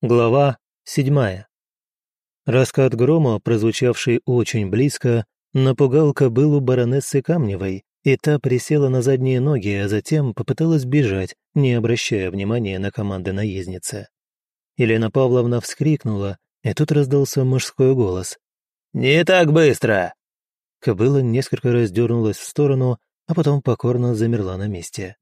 Глава седьмая. Раскат грома, прозвучавший очень близко, напугал кобылу баронессы Камневой, и та присела на задние ноги, а затем попыталась бежать, не обращая внимания на команды наездницы. Елена Павловна вскрикнула, и тут раздался мужской голос. «Не так быстро!» Кобыла несколько раз дернулась в сторону, а потом покорно замерла на месте.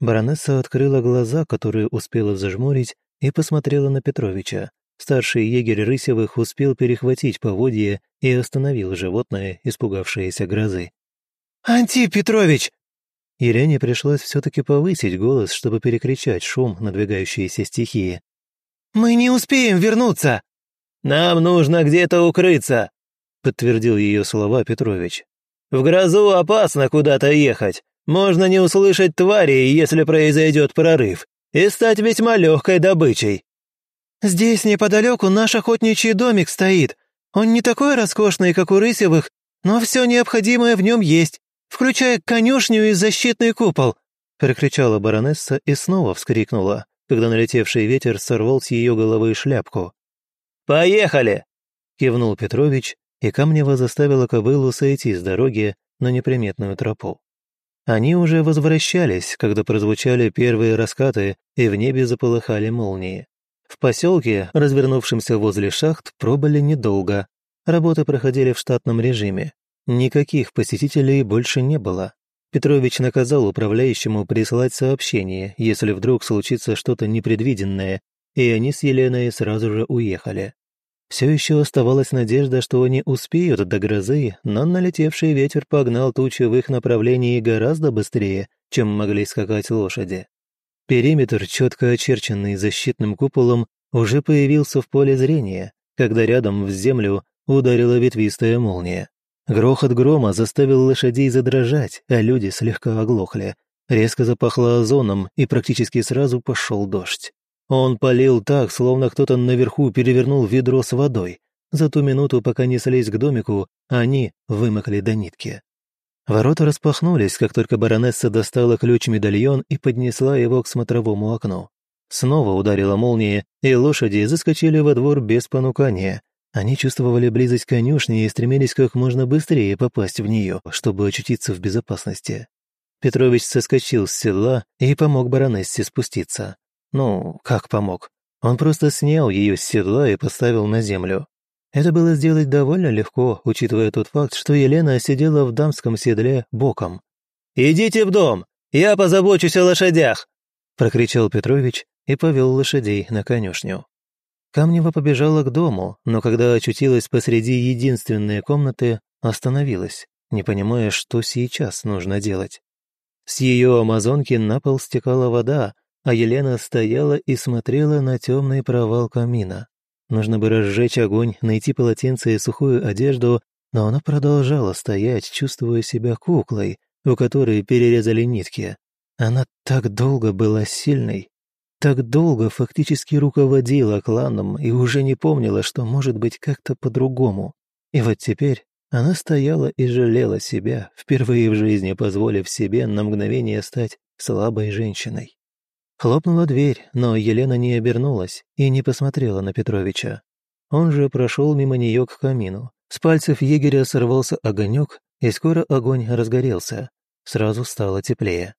Баронесса открыла глаза, которые успела зажмурить, и посмотрела на Петровича. Старший егерь Рысевых успел перехватить поводье и остановил животное, испугавшееся грозы. «Анти Петрович!» Елене пришлось все-таки повысить голос, чтобы перекричать шум надвигающейся стихии. «Мы не успеем вернуться!» «Нам нужно где-то укрыться!» подтвердил ее слова Петрович. «В грозу опасно куда-то ехать. Можно не услышать твари, если произойдет прорыв и стать весьма легкой добычей». «Здесь неподалеку наш охотничий домик стоит. Он не такой роскошный, как у Рысевых, но все необходимое в нем есть, включая конюшню и защитный купол», перекричала баронесса и снова вскрикнула, когда налетевший ветер сорвал с ее головы шляпку. «Поехали!» кивнул Петрович, и Камнева заставила кобылу сойти с дороги на неприметную тропу. Они уже возвращались, когда прозвучали первые раскаты, и в небе заполыхали молнии. В поселке, развернувшемся возле шахт, пробыли недолго. Работы проходили в штатном режиме. Никаких посетителей больше не было. Петрович наказал управляющему прислать сообщение, если вдруг случится что-то непредвиденное, и они с Еленой сразу же уехали. Все еще оставалась надежда, что они успеют до грозы, но налетевший ветер погнал тучи в их направлении гораздо быстрее, чем могли скакать лошади. Периметр, четко очерченный защитным куполом, уже появился в поле зрения, когда рядом в землю ударила ветвистая молния. Грохот грома заставил лошадей задрожать, а люди слегка оглохли. Резко запахло озоном, и практически сразу пошел дождь. Он полил так, словно кто-то наверху перевернул ведро с водой. За ту минуту, пока неслись к домику, они вымокли до нитки. Ворота распахнулись, как только баронесса достала ключ-медальон и поднесла его к смотровому окну. Снова ударила молния, и лошади заскочили во двор без понукания. Они чувствовали близость конюшни и стремились как можно быстрее попасть в нее, чтобы очутиться в безопасности. Петрович соскочил с седла и помог баронессе спуститься. Ну, как помог? Он просто снял ее с седла и поставил на землю. Это было сделать довольно легко, учитывая тот факт, что Елена сидела в дамском седле боком. «Идите в дом, я позабочусь о лошадях!» прокричал Петрович и повел лошадей на конюшню. Камнева побежала к дому, но когда очутилась посреди единственной комнаты, остановилась, не понимая, что сейчас нужно делать. С ее амазонки на пол стекала вода, а Елена стояла и смотрела на темный провал камина. Нужно бы разжечь огонь, найти полотенце и сухую одежду, но она продолжала стоять, чувствуя себя куклой, у которой перерезали нитки. Она так долго была сильной, так долго фактически руководила кланом и уже не помнила, что может быть как-то по-другому. И вот теперь она стояла и жалела себя, впервые в жизни позволив себе на мгновение стать слабой женщиной. Хлопнула дверь, но Елена не обернулась и не посмотрела на Петровича. Он же прошел мимо нее к камину. С пальцев егеря сорвался огонек, и скоро огонь разгорелся. Сразу стало теплее.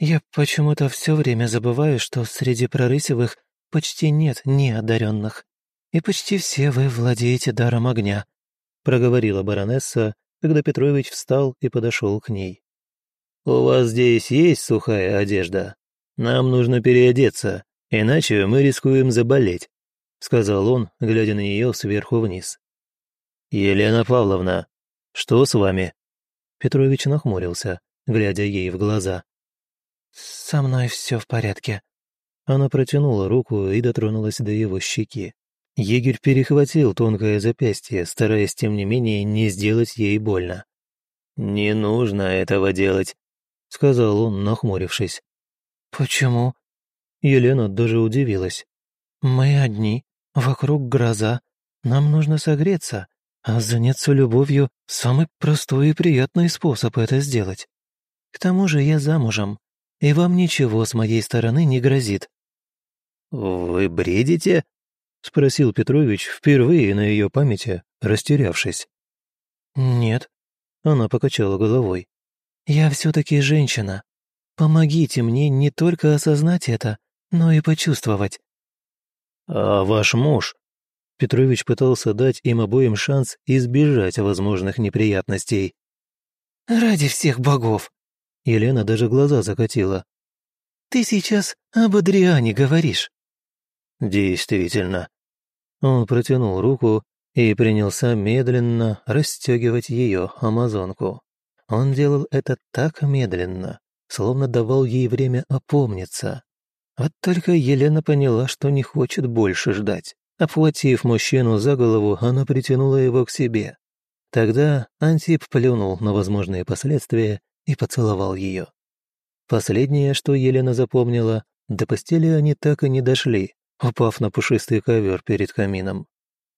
«Я почему-то все время забываю, что среди прорысевых почти нет неодаренных, и почти все вы владеете даром огня», проговорила баронесса, когда Петрович встал и подошел к ней. «У вас здесь есть сухая одежда?» Нам нужно переодеться, иначе мы рискуем заболеть», — сказал он, глядя на нее сверху вниз. «Елена Павловна, что с вами?» Петрович нахмурился, глядя ей в глаза. «Со мной все в порядке». Она протянула руку и дотронулась до его щеки. Егерь перехватил тонкое запястье, стараясь, тем не менее, не сделать ей больно. «Не нужно этого делать», — сказал он, нахмурившись. «Почему?» Елена даже удивилась. «Мы одни, вокруг гроза. Нам нужно согреться, а заняться любовью – самый простой и приятный способ это сделать. К тому же я замужем, и вам ничего с моей стороны не грозит». «Вы бредите?» спросил Петрович впервые на ее памяти, растерявшись. «Нет», — она покачала головой. «Я все-таки женщина. Помогите мне не только осознать это, но и почувствовать». «А ваш муж?» Петрович пытался дать им обоим шанс избежать возможных неприятностей. «Ради всех богов!» Елена даже глаза закатила. «Ты сейчас об Адриане говоришь». «Действительно». Он протянул руку и принялся медленно расстегивать ее амазонку. Он делал это так медленно, словно давал ей время опомниться. Вот только Елена поняла, что не хочет больше ждать. Обхватив мужчину за голову, она притянула его к себе. Тогда Антип плюнул на возможные последствия и поцеловал ее. Последнее, что Елена запомнила, до постели они так и не дошли, упав на пушистый ковер перед камином.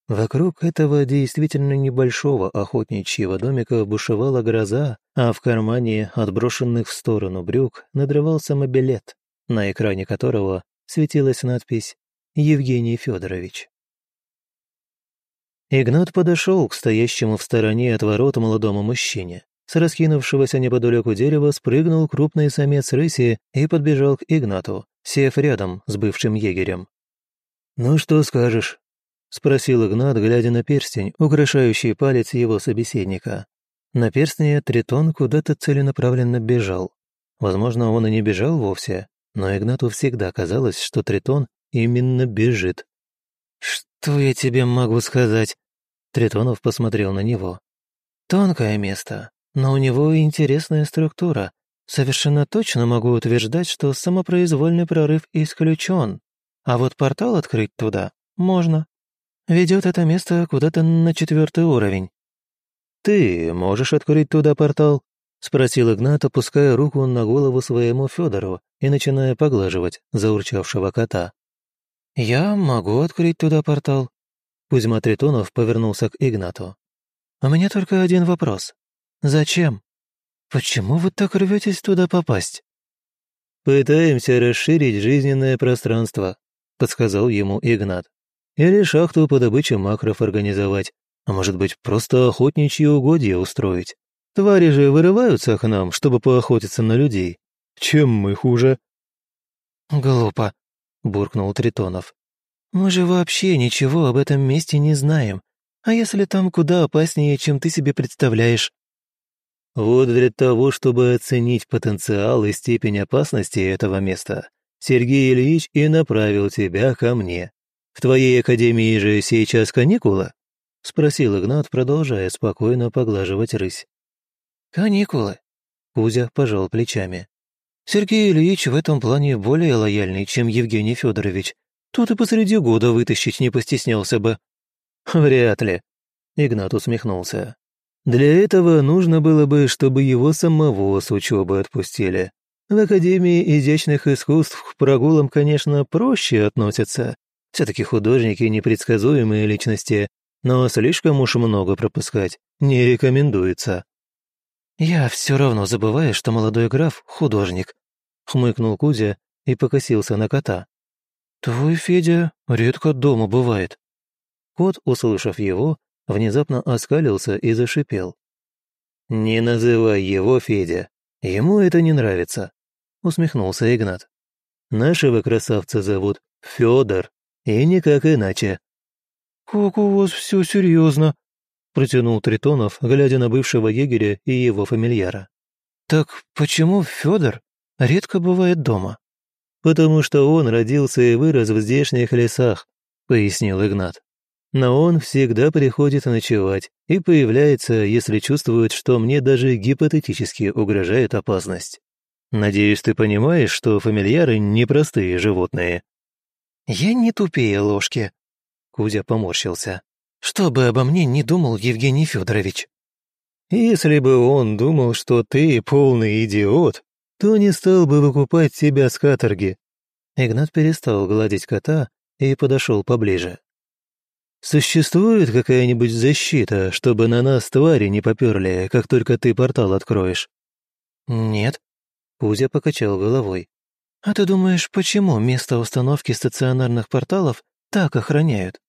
Вокруг этого действительно небольшого охотничьего домика бушевала гроза, а в кармане отброшенных в сторону брюк надрывался мобилет, на экране которого светилась надпись «Евгений Федорович». Игнат подошел к стоящему в стороне от ворот молодому мужчине. С раскинувшегося неподалеку дерева спрыгнул крупный самец рыси и подбежал к Игнату, сев рядом с бывшим егерем. «Ну что скажешь?» — спросил Игнат, глядя на перстень, украшающий палец его собеседника. На перстне Тритон куда-то целенаправленно бежал. Возможно, он и не бежал вовсе, но Игнату всегда казалось, что Тритон именно бежит. «Что я тебе могу сказать?» Тритонов посмотрел на него. «Тонкое место, но у него интересная структура. Совершенно точно могу утверждать, что самопроизвольный прорыв исключен. А вот портал открыть туда можно. Ведет это место куда-то на четвертый уровень». «Ты можешь открыть туда портал?» — спросил Игнат, опуская руку на голову своему Федору и начиная поглаживать заурчавшего кота. «Я могу открыть туда портал». Кузьма Тритонов повернулся к Игнату. «У меня только один вопрос. Зачем? Почему вы так рветесь туда попасть?» «Пытаемся расширить жизненное пространство», — подсказал ему Игнат. «Или шахту по добыче макров организовать, а может быть, просто охотничьи угодья устроить. Твари же вырываются к нам, чтобы поохотиться на людей. Чем мы хуже?» «Глупо», буркнул Тритонов. «Мы же вообще ничего об этом месте не знаем. А если там куда опаснее, чем ты себе представляешь?» «Вот для того, чтобы оценить потенциал и степень опасности этого места, Сергей Ильич и направил тебя ко мне. В твоей академии же сейчас каникула?» — спросил Игнат, продолжая спокойно поглаживать рысь. «Каникулы?» — Кузя пожал плечами. Сергей Ильич в этом плане более лояльный, чем Евгений Федорович. Тут и посреди года вытащить не постеснялся бы». «Вряд ли», — Игнат усмехнулся. «Для этого нужно было бы, чтобы его самого с учебы отпустили. В Академии изящных искусств к прогулам, конечно, проще относятся. Все-таки художники — непредсказуемые личности, но слишком уж много пропускать не рекомендуется». «Я все равно забываю, что молодой граф — художник», — хмыкнул Кузя и покосился на кота. «Твой Федя редко дома бывает». Кот, услышав его, внезапно оскалился и зашипел. «Не называй его Федя, ему это не нравится», — усмехнулся Игнат. «Нашего красавца зовут Федор, и никак иначе». «Как у вас все серьезно», протянул Тритонов, глядя на бывшего егеря и его фамильяра. «Так почему Федор редко бывает дома?» «Потому что он родился и вырос в здешних лесах», — пояснил Игнат. «Но он всегда приходит ночевать и появляется, если чувствует, что мне даже гипотетически угрожает опасность. Надеюсь, ты понимаешь, что фамильяры — непростые животные». «Я не тупее ложки», — Кузя поморщился. Что бы обо мне не думал Евгений Федорович. Если бы он думал, что ты полный идиот, то не стал бы выкупать тебя с каторги. Игнат перестал гладить кота и подошел поближе. Существует какая-нибудь защита, чтобы на нас твари не поперли, как только ты портал откроешь? Нет. Кузя покачал головой. А ты думаешь, почему место установки стационарных порталов так охраняют.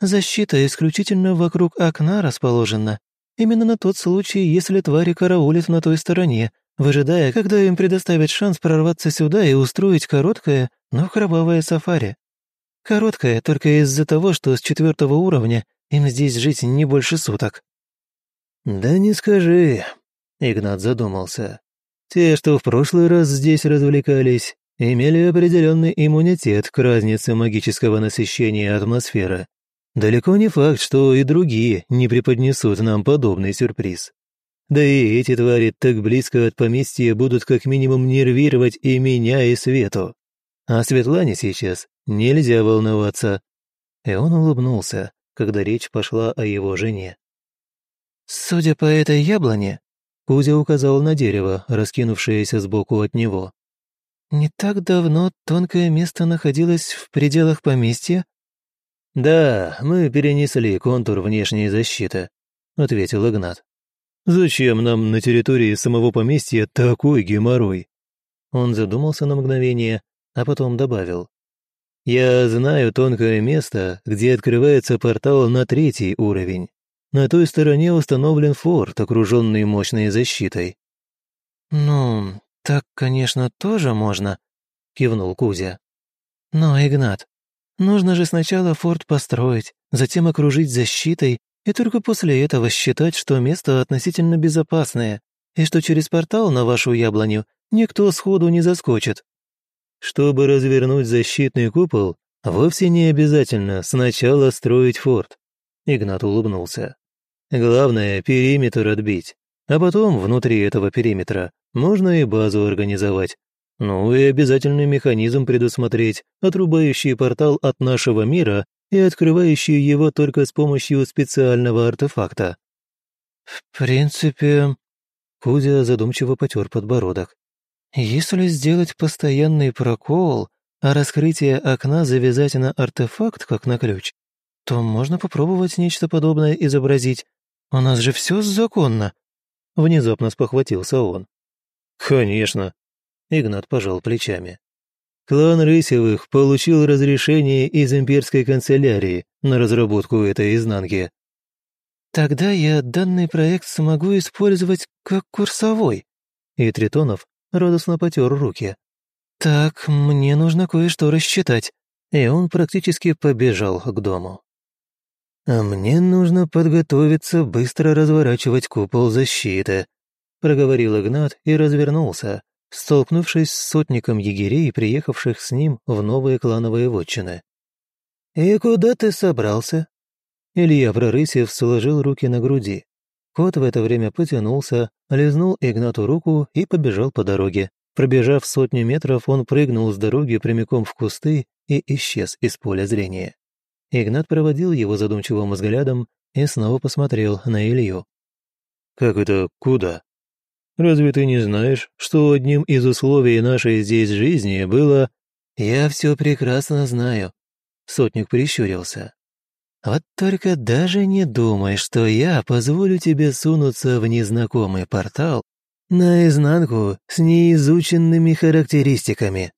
Защита исключительно вокруг окна расположена, именно на тот случай, если твари караулят на той стороне, выжидая, когда им предоставят шанс прорваться сюда и устроить короткое, но кровавое сафари. Короткое только из-за того, что с четвертого уровня им здесь жить не больше суток». «Да не скажи», — Игнат задумался. «Те, что в прошлый раз здесь развлекались, имели определенный иммунитет к разнице магического насыщения атмосферы. Далеко не факт, что и другие не преподнесут нам подобный сюрприз. Да и эти твари так близко от поместья будут как минимум нервировать и меня, и Свету. А Светлане сейчас нельзя волноваться». И он улыбнулся, когда речь пошла о его жене. «Судя по этой яблоне», — Кузя указал на дерево, раскинувшееся сбоку от него. «Не так давно тонкое место находилось в пределах поместья?» «Да, мы перенесли контур внешней защиты», — ответил Игнат. «Зачем нам на территории самого поместья такой геморрой?» Он задумался на мгновение, а потом добавил. «Я знаю тонкое место, где открывается портал на третий уровень. На той стороне установлен форт, окруженный мощной защитой». «Ну, так, конечно, тоже можно», — кивнул Кузя. «Но, Игнат, нужно же сначала форт построить, затем окружить защитой, и только после этого считать, что место относительно безопасное, и что через портал на вашу яблоню никто сходу не заскочит». Чтобы развернуть защитный купол, вовсе не обязательно сначала строить форт. Игнат улыбнулся. Главное — периметр отбить. А потом внутри этого периметра можно и базу организовать. Ну и обязательный механизм предусмотреть, отрубающий портал от нашего мира и открывающий его только с помощью специального артефакта. «В принципе...» Кузя задумчиво потер подбородок. Если сделать постоянный прокол, а раскрытие окна завязать на артефакт, как на ключ, то можно попробовать нечто подобное изобразить. У нас же все законно. Внезапно спохватился он. «Конечно», — Игнат пожал плечами. «Клан Рысевых получил разрешение из имперской канцелярии на разработку этой изнанки». «Тогда я данный проект смогу использовать как курсовой». И Тритонов радостно потер руки. «Так, мне нужно кое-что рассчитать». И он практически побежал к дому. «А мне нужно подготовиться быстро разворачивать купол защиты», проговорил Игнат и развернулся, столкнувшись с сотником егерей, приехавших с ним в новые клановые вотчины. «И куда ты собрался?» Илья Прорысев сложил руки на груди. Кот в это время потянулся, лизнул Игнату руку и побежал по дороге. Пробежав сотню метров, он прыгнул с дороги прямиком в кусты и исчез из поля зрения. Игнат проводил его задумчивым взглядом и снова посмотрел на Илью. «Как это куда? Разве ты не знаешь, что одним из условий нашей здесь жизни было...» «Я все прекрасно знаю», — сотник прищурился. Вот только даже не думай, что я позволю тебе сунуться в незнакомый портал наизнанку с неизученными характеристиками.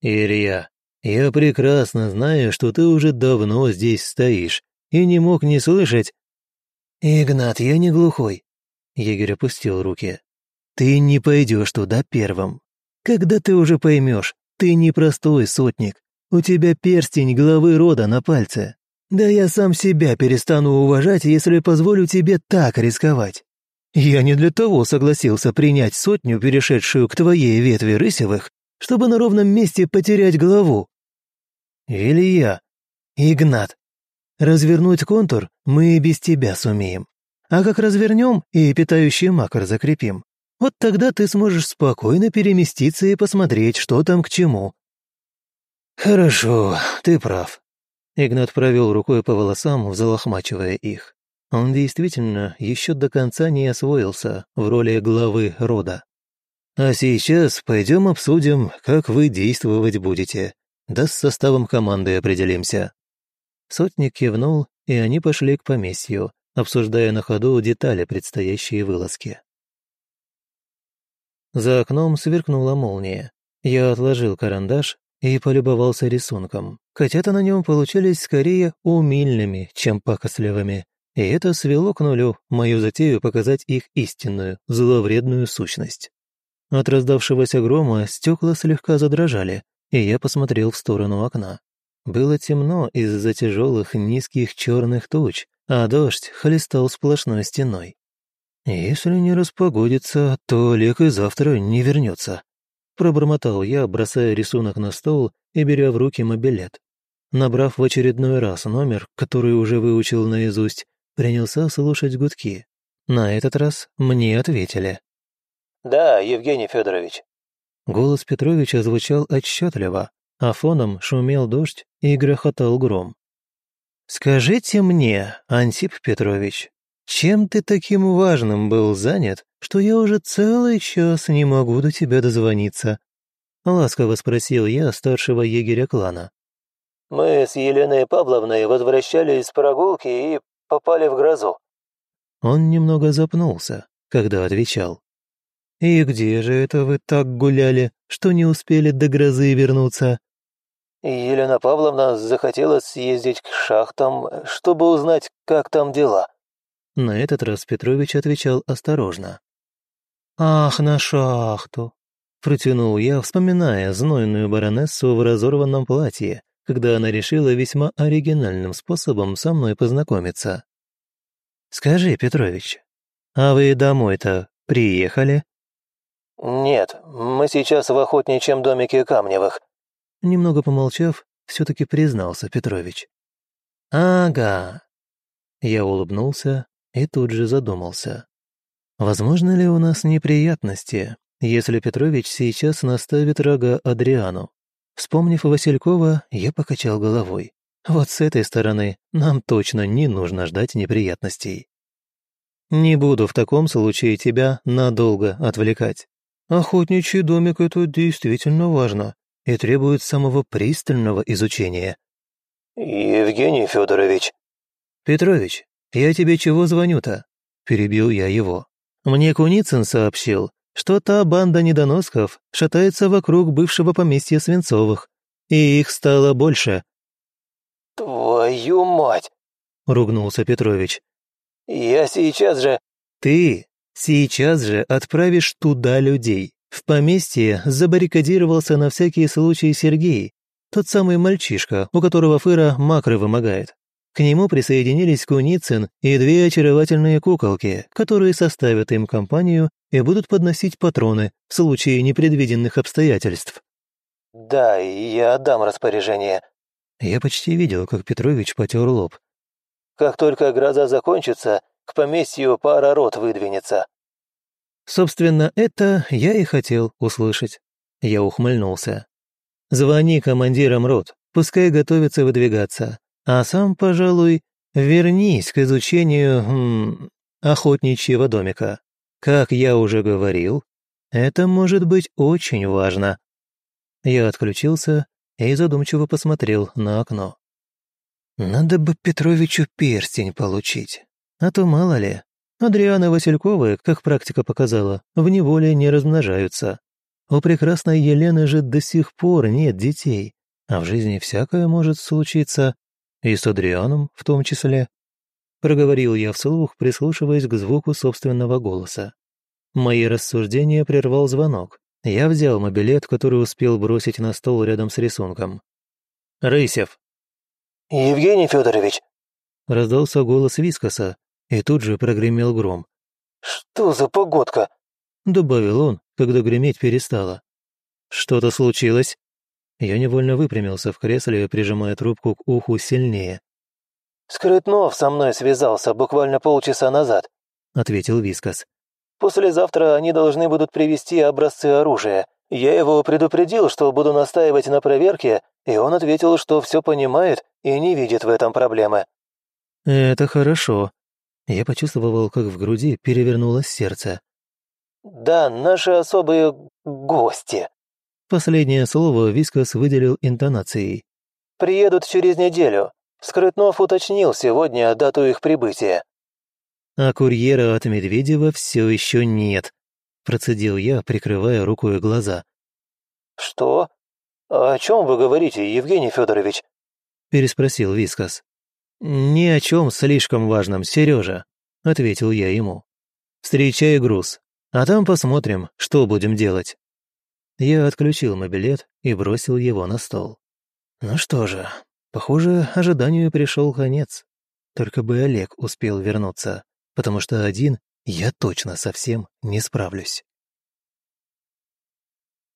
Илья, я прекрасно знаю, что ты уже давно здесь стоишь и не мог не слышать. Игнат, я не глухой. Егерь опустил руки. Ты не пойдешь туда первым. Когда ты уже поймешь, ты не простой сотник. У тебя перстень главы рода на пальце. Да я сам себя перестану уважать, если позволю тебе так рисковать. Я не для того согласился принять сотню, перешедшую к твоей ветви Рысевых, чтобы на ровном месте потерять голову. Илья, Игнат, развернуть контур мы и без тебя сумеем. А как развернем и питающий макар закрепим, вот тогда ты сможешь спокойно переместиться и посмотреть, что там к чему. Хорошо, ты прав. Игнат провел рукой по волосам, взлохмачивая их. Он действительно еще до конца не освоился в роли главы рода. «А сейчас пойдем обсудим, как вы действовать будете. Да с составом команды определимся». Сотник кивнул, и они пошли к поместью, обсуждая на ходу детали предстоящей вылазки. За окном сверкнула молния. Я отложил карандаш, и полюбовался рисунком. Котята на нем получались скорее умильными, чем пакостливыми. И это свело к нулю мою затею показать их истинную, зловредную сущность. От раздавшегося грома стекла слегка задрожали, и я посмотрел в сторону окна. Было темно из-за тяжелых низких черных туч, а дождь хлестал сплошной стеной. «Если не распогодится, то Олег и завтра не вернется», пробормотал я, бросая рисунок на стол и беря в руки мобилет. Набрав в очередной раз номер, который уже выучил наизусть, принялся слушать гудки. На этот раз мне ответили. «Да, Евгений Федорович». Голос Петровича звучал отчетливо, а фоном шумел дождь и грохотал гром. «Скажите мне, Антип Петрович, чем ты таким важным был занят, что я уже целый час не могу до тебя дозвониться?» Ласково спросил я старшего егеря клана. «Мы с Еленой Павловной возвращались с прогулки и попали в грозу». Он немного запнулся, когда отвечал. «И где же это вы так гуляли, что не успели до грозы вернуться?» Елена Павловна захотела съездить к шахтам, чтобы узнать, как там дела. На этот раз Петрович отвечал осторожно. «Ах, на шахту!» Протянул я, вспоминая знойную баронессу в разорванном платье, когда она решила весьма оригинальным способом со мной познакомиться. «Скажи, Петрович, а вы домой-то приехали?» «Нет, мы сейчас в охотничьем домике Камневых». Немного помолчав, все-таки признался Петрович. «Ага». Я улыбнулся и тут же задумался. Возможно ли у нас неприятности, если Петрович сейчас наставит рога Адриану? Вспомнив Василькова, я покачал головой. Вот с этой стороны нам точно не нужно ждать неприятностей. Не буду в таком случае тебя надолго отвлекать. Охотничий домик — это действительно важно и требует самого пристального изучения. «Евгений Федорович». «Петрович, я тебе чего звоню-то?» — перебил я его. Мне Куницын сообщил, что та банда недоносков шатается вокруг бывшего поместья Свинцовых, и их стало больше. «Твою мать!» — ругнулся Петрович. «Я сейчас же...» «Ты сейчас же отправишь туда людей. В поместье забаррикадировался на всякий случай Сергей, тот самый мальчишка, у которого Фыра макры вымогает. К нему присоединились Куницын и две очаровательные куколки, которые составят им компанию и будут подносить патроны в случае непредвиденных обстоятельств. «Да, я отдам распоряжение». Я почти видел, как Петрович потер лоб. «Как только гроза закончится, к поместью пара рот выдвинется». Собственно, это я и хотел услышать. Я ухмыльнулся. «Звони командирам рот, пускай готовятся выдвигаться. А сам, пожалуй, вернись к изучению м, охотничьего домика. Как я уже говорил, это может быть очень важно. Я отключился и задумчиво посмотрел на окно. Надо бы Петровичу перстень получить, а то мало ли. Адриана Васильковы, как практика показала, в неволе не размножаются. У прекрасной Елены же до сих пор нет детей, а в жизни всякое может случиться. И с Адрианом в том числе. Проговорил я вслух, прислушиваясь к звуку собственного голоса. Мои рассуждения прервал звонок. Я взял мобилет, который успел бросить на стол рядом с рисунком. «Рысев!» «Евгений Федорович!» Раздался голос Вискоса, и тут же прогремел гром. «Что за погодка?» Добавил он, когда греметь перестало. «Что-то случилось?» Я невольно выпрямился в кресле, прижимая трубку к уху сильнее. «Скрытнов со мной связался буквально полчаса назад», — ответил Вискас. «Послезавтра они должны будут привезти образцы оружия. Я его предупредил, что буду настаивать на проверке, и он ответил, что все понимает и не видит в этом проблемы». «Это хорошо». Я почувствовал, как в груди перевернулось сердце. «Да, наши особые гости», Последнее слово Вискас выделил интонацией. «Приедут через неделю. Скрытнов уточнил сегодня дату их прибытия». «А курьера от Медведева все еще нет», процедил я, прикрывая рукой глаза. «Что? «О чем вы говорите, Евгений Федорович?» — переспросил Вискас. «Ни о чем слишком важном, Сережа», — ответил я ему. «Встречай груз, а там посмотрим, что будем делать». Я отключил мобилет и бросил его на стол. Ну что же, похоже, ожиданию пришел конец. Только бы Олег успел вернуться, потому что один я точно совсем не справлюсь.